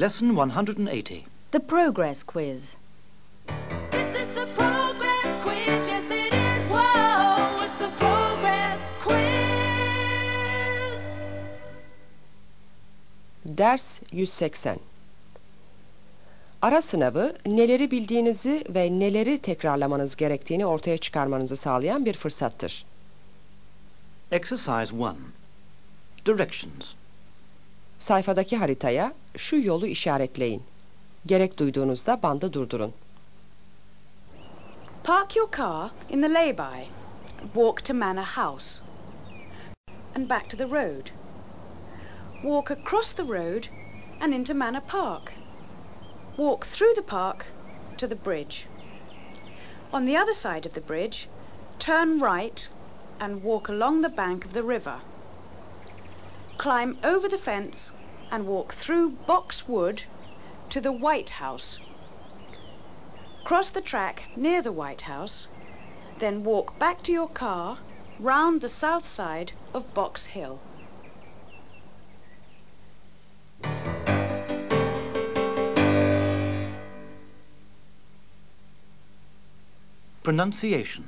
Lesson 180. The Progress Quiz. This is the progress quiz. Yes, it is. Whoa, it's the progress quiz. Ders 180 Ara sınavı neleri bildiğinizi ve neleri tekrarlamanız gerektiğini ortaya çıkarmanızı sağlayan bir fırsattır. Exercise 1. Directions. Sayfadaki haritaya şu yolu işaretleyin. Gerek duyduğunuzda bandı durdurun. Park your car in the lay-by. Walk to Manor House. And back to the road. Walk across the road and into Manor Park. Walk through the park to the bridge. On the other side of the bridge, turn right and walk along the bank of the river. Climb over the fence and walk through Boxwood to the White House. Cross the track near the White House, then walk back to your car round the south side of Box Hill. Pronunciation.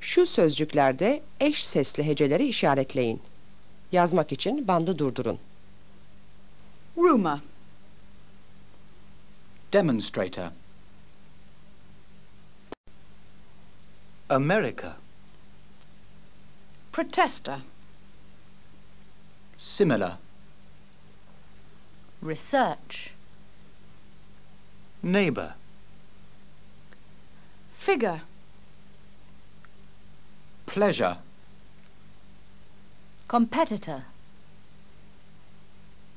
Şu sözcüklerde eş sesli heceleri işaretleyin. Yazmak için bandı durdurun. Rumour. Demonstrator. America. Protester. Similar. Research. Neighbor. Figure. Pleasure. Competitor.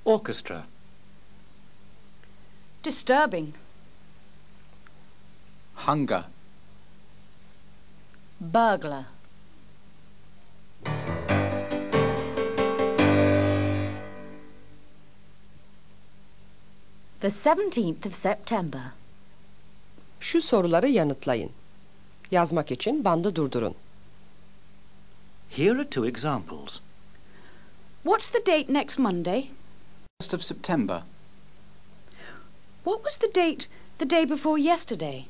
Orchestra. Disturbing. Hunger. Burglar. The 17th of September. Şu soruları yanıtlayın. Yazmak için bandı durdurun. Here are two examples. What's the date next Monday? 1st of September. What was the date the day before yesterday?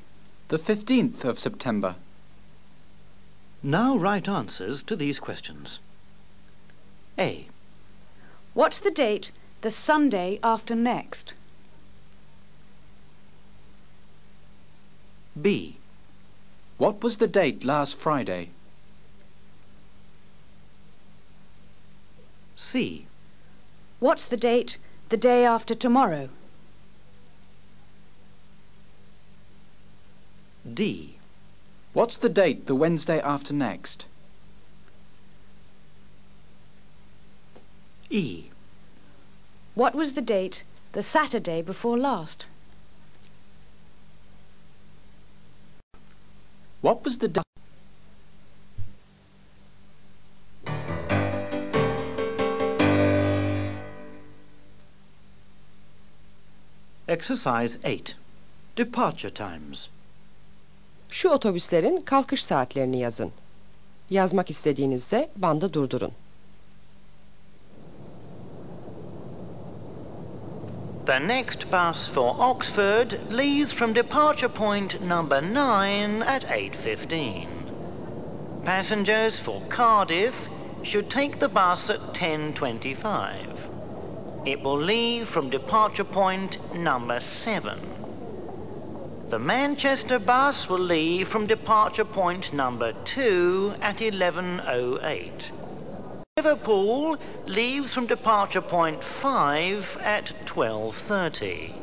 The 15th of September. Now write answers to these questions. A. What's the date the Sunday after next? B. What was the date last Friday? C. What's the date the day after tomorrow? D. What's the date the Wednesday after next? E. What was the date the Saturday before last? What was the date? Exercise 8. Departure times. Şu otobüslerin kalkış saatlerini yazın. Yazmak istediğinizde bandı durdurun. The next bus for Oxford leaves from departure point number 9 at 8.15. Passengers for Cardiff should take the bus at 10.25. It will leave from departure point number 7. The Manchester bus will leave from departure point number 2 at 11.08. Liverpool leaves from departure point 5 at 12.30.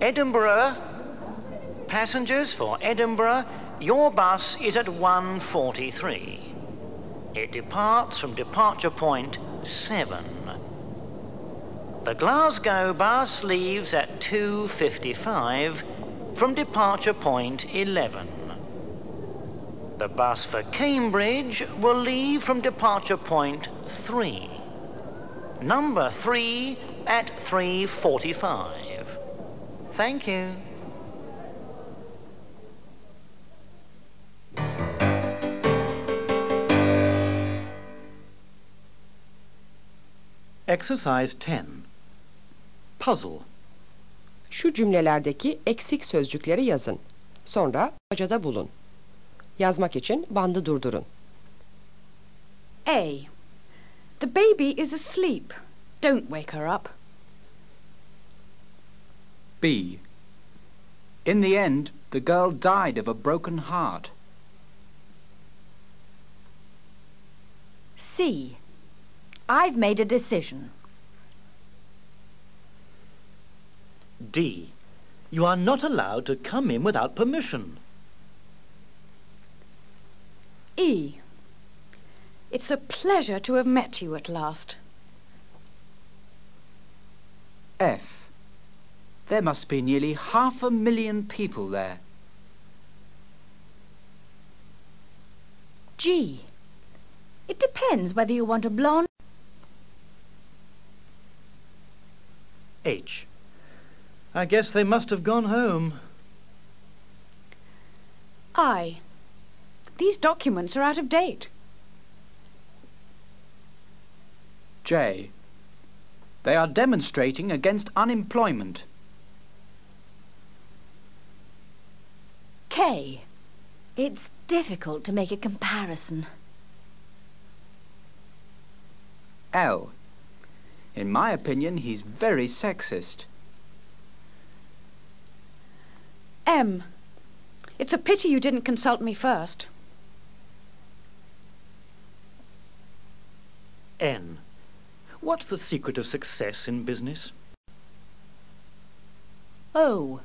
Edinburgh, passengers for Edinburgh, your bus is at 1.43. It departs from departure point 7. The Glasgow bus leaves at 2.55 from departure point 11. The bus for Cambridge will leave from departure point 3. Number 3 at 3.45. Thank you. Exercise 10. Puzzle. Şu cümlelerdeki eksik sözcükleri yazın. Sonra acada bulun. Yazmak için bandı durdurun. A. The baby is asleep. Don't wake her up. B. In the end, the girl died of a broken heart. C. I've made a decision. D. You are not allowed to come in without permission. E. It's a pleasure to have met you at last. F. There must be nearly half a million people there. G. It depends whether you want a blonde. H. I guess they must have gone home. I. These documents are out of date. J. They are demonstrating against unemployment. K. It's difficult to make a comparison. L. In my opinion, he's very sexist. M. It's a pity you didn't consult me first. N. What's the secret of success in business? O.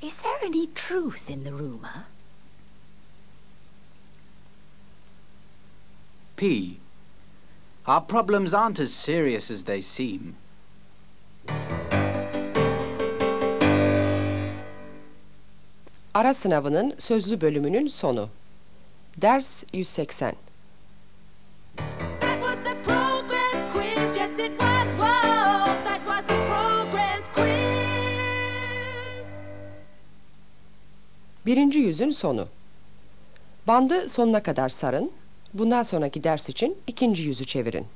Is there any truth in the rumour? P. Our problems aren't as serious as they seem. Ara sınavının sözlü bölümünün sonu. Ders 180. That was the progress quiz. Yes, it was. Whoa, that was a progress quiz. Birinci yüzün sonu. Bandı sonuna kadar sarın. Bundan sonraki ders için ikinci yüzü çevirin.